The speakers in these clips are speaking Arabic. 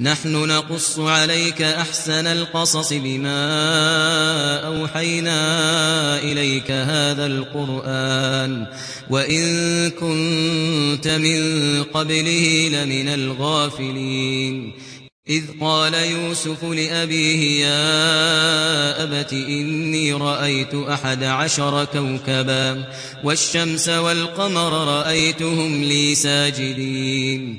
نحن نقص عليك أحسن القصص بما أوحينا إليك هذا القرآن وإن كنت من قبله لمن الغافلين. إذ قال يوسف لأبيه يا أبت إني رأيت أحد عشر كوكبا والشمس والقمر رأيتهم لي ساجدين.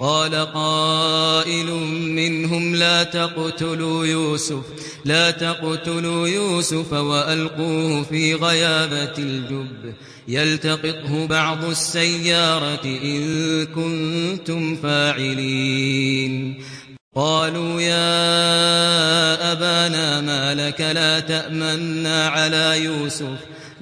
قال قائل منهم لا تقتلوا يوسف لا تقتلوا يوسف وألقوه في غيابة الجب. يلتقطه بعض السيارة إن كنتم فاعلين. قالوا يا أبانا ما لك لا تأمنا على يوسف.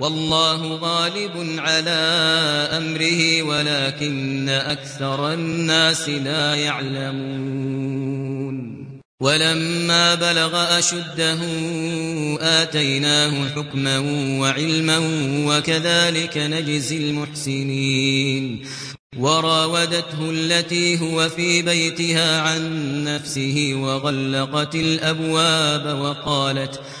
والله غالب على أمره ولكن أكثر الناس لا يعلمون. ولما بلغ أشده آتيناه حكما وعلما وكذلك نجزي المحسنين. وراودته التي هو في بيتها عن نفسه وغلقت الأبواب وقالت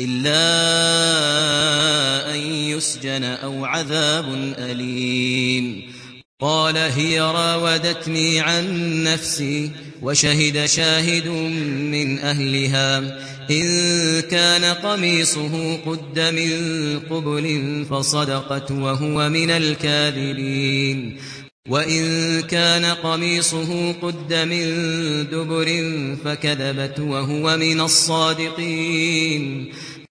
إلا أن يسجن أو عذاب أليم. قال هي راودتني عن نفسي وشهد شاهد من أهلها. إن كان قميصه قد من قبل فصدقت وهو من الكاذبين. وإن كان قميصه قد من دبر فكذبت وهو من الصادقين.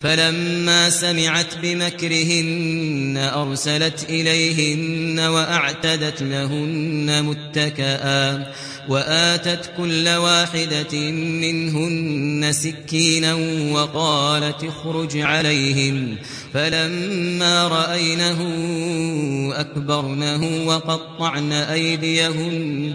فلما سمعت بمكرهن أرسلت إليهن وأعتدت لهن متكئا وآتت كل واحدة منهن سكينا وقالت اخرج عليهم فلما رأينه أكبرنه وقطعن أيديهن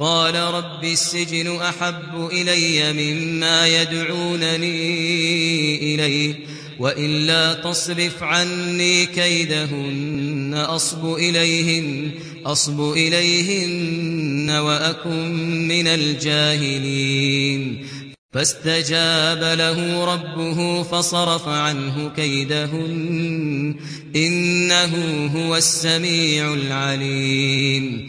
قال رب السجن أحب إلي مما يدعونني إليه وإلا تصرف عني كيدهن أصب إليهن أصب إليهن وأكن من الجاهلين. فاستجاب له ربه فصرف عنه كيدهن إنه هو السميع العليم.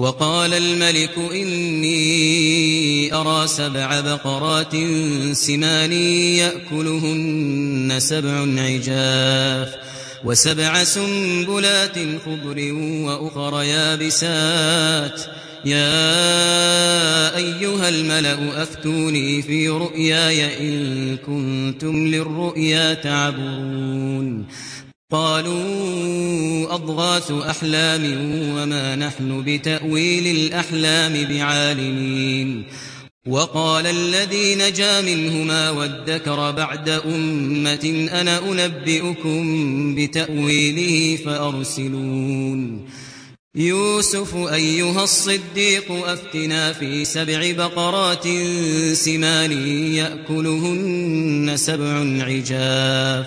وقال الملك إني أرى سبع بقرات سمان يأكلهن سبع عجاف وسبع سنبلات خضر وأخر يابسات. يا أيها الملأ أفتوني في رؤياي إن كنتم للرؤيا تعبرون. قالوا أضغاث أحلام وما نحن بتأويل الأحلام بعالمين. وقال الذي نجا منهما وادكر بعد أمة أنا أنبئكم بتأويله فأرسلون. يوسف أيها الصديق أفتنا في سبع بقرات سمان يأكلهن سبع عجاف.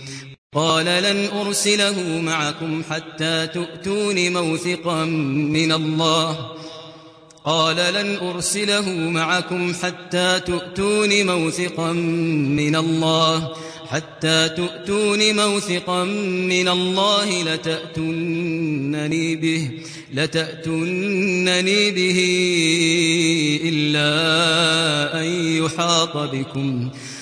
قال لن أرسله معكم حتى تؤتون موثقا من الله. قال لن أرسله معكم حتى تؤتون موثقا من الله. حتى تؤتون موثقا من الله لتأتونني به لتأتونني به إلا أن يحاط بكم.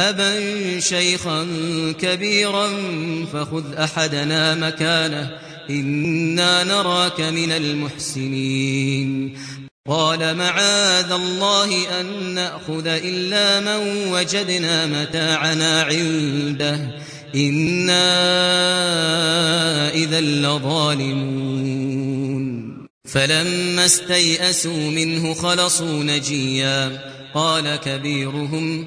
أبا شيخا كبيرا فخذ أحدنا مكانه إنا نراك من المحسنين. قال معاذ الله أن نأخذ إلا من وجدنا متاعنا عنده إنا إذا لظالمون. فلما استيئسوا منه خلصوا نجيا قال كبيرهم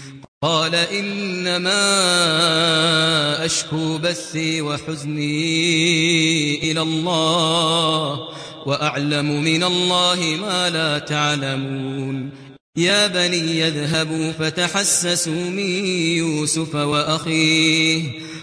قال إنما أشكو بثي وحزني إلى الله وأعلم من الله ما لا تعلمون. يا بني يذهبوا فتحسسوا من يوسف وأخيه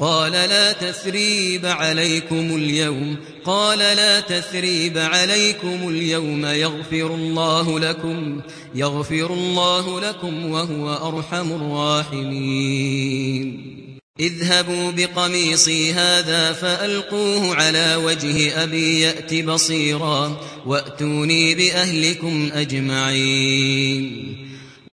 قال لا تثريب عليكم اليوم. قال لا تثريب عليكم اليوم. يغفر الله لكم يغفر الله لكم وهو أرحم الراحمين. اذهبوا بقميصي هذا فألقوه على وجه أبي يأت بصيرا وأتوني بأهلكم أجمعين.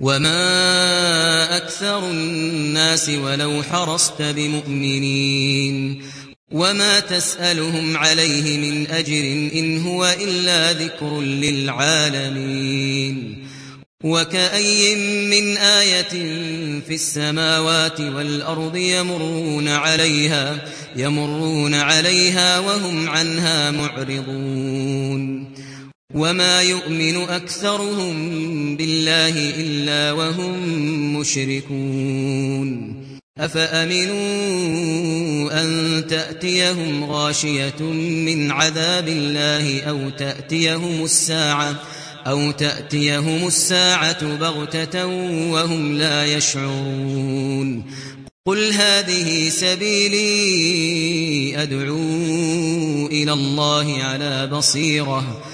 وما أكثر الناس ولو حرصت بمؤمنين وما تسألهم عليه من أجر إن هو إلا ذكر للعالمين وكأي من آية في السماوات والأرض يمرون عليها يمرون عليها وهم عنها معرضون وما يؤمن أكثرهم بالله إلا وهم مشركون. أفأمنوا أن تأتيهم غاشية من عذاب الله أو تأتيهم الساعة أو تأتيهم الساعة بغتة وهم لا يشعرون. قل هذه سبيلي أدعو إلى الله على بصيرة.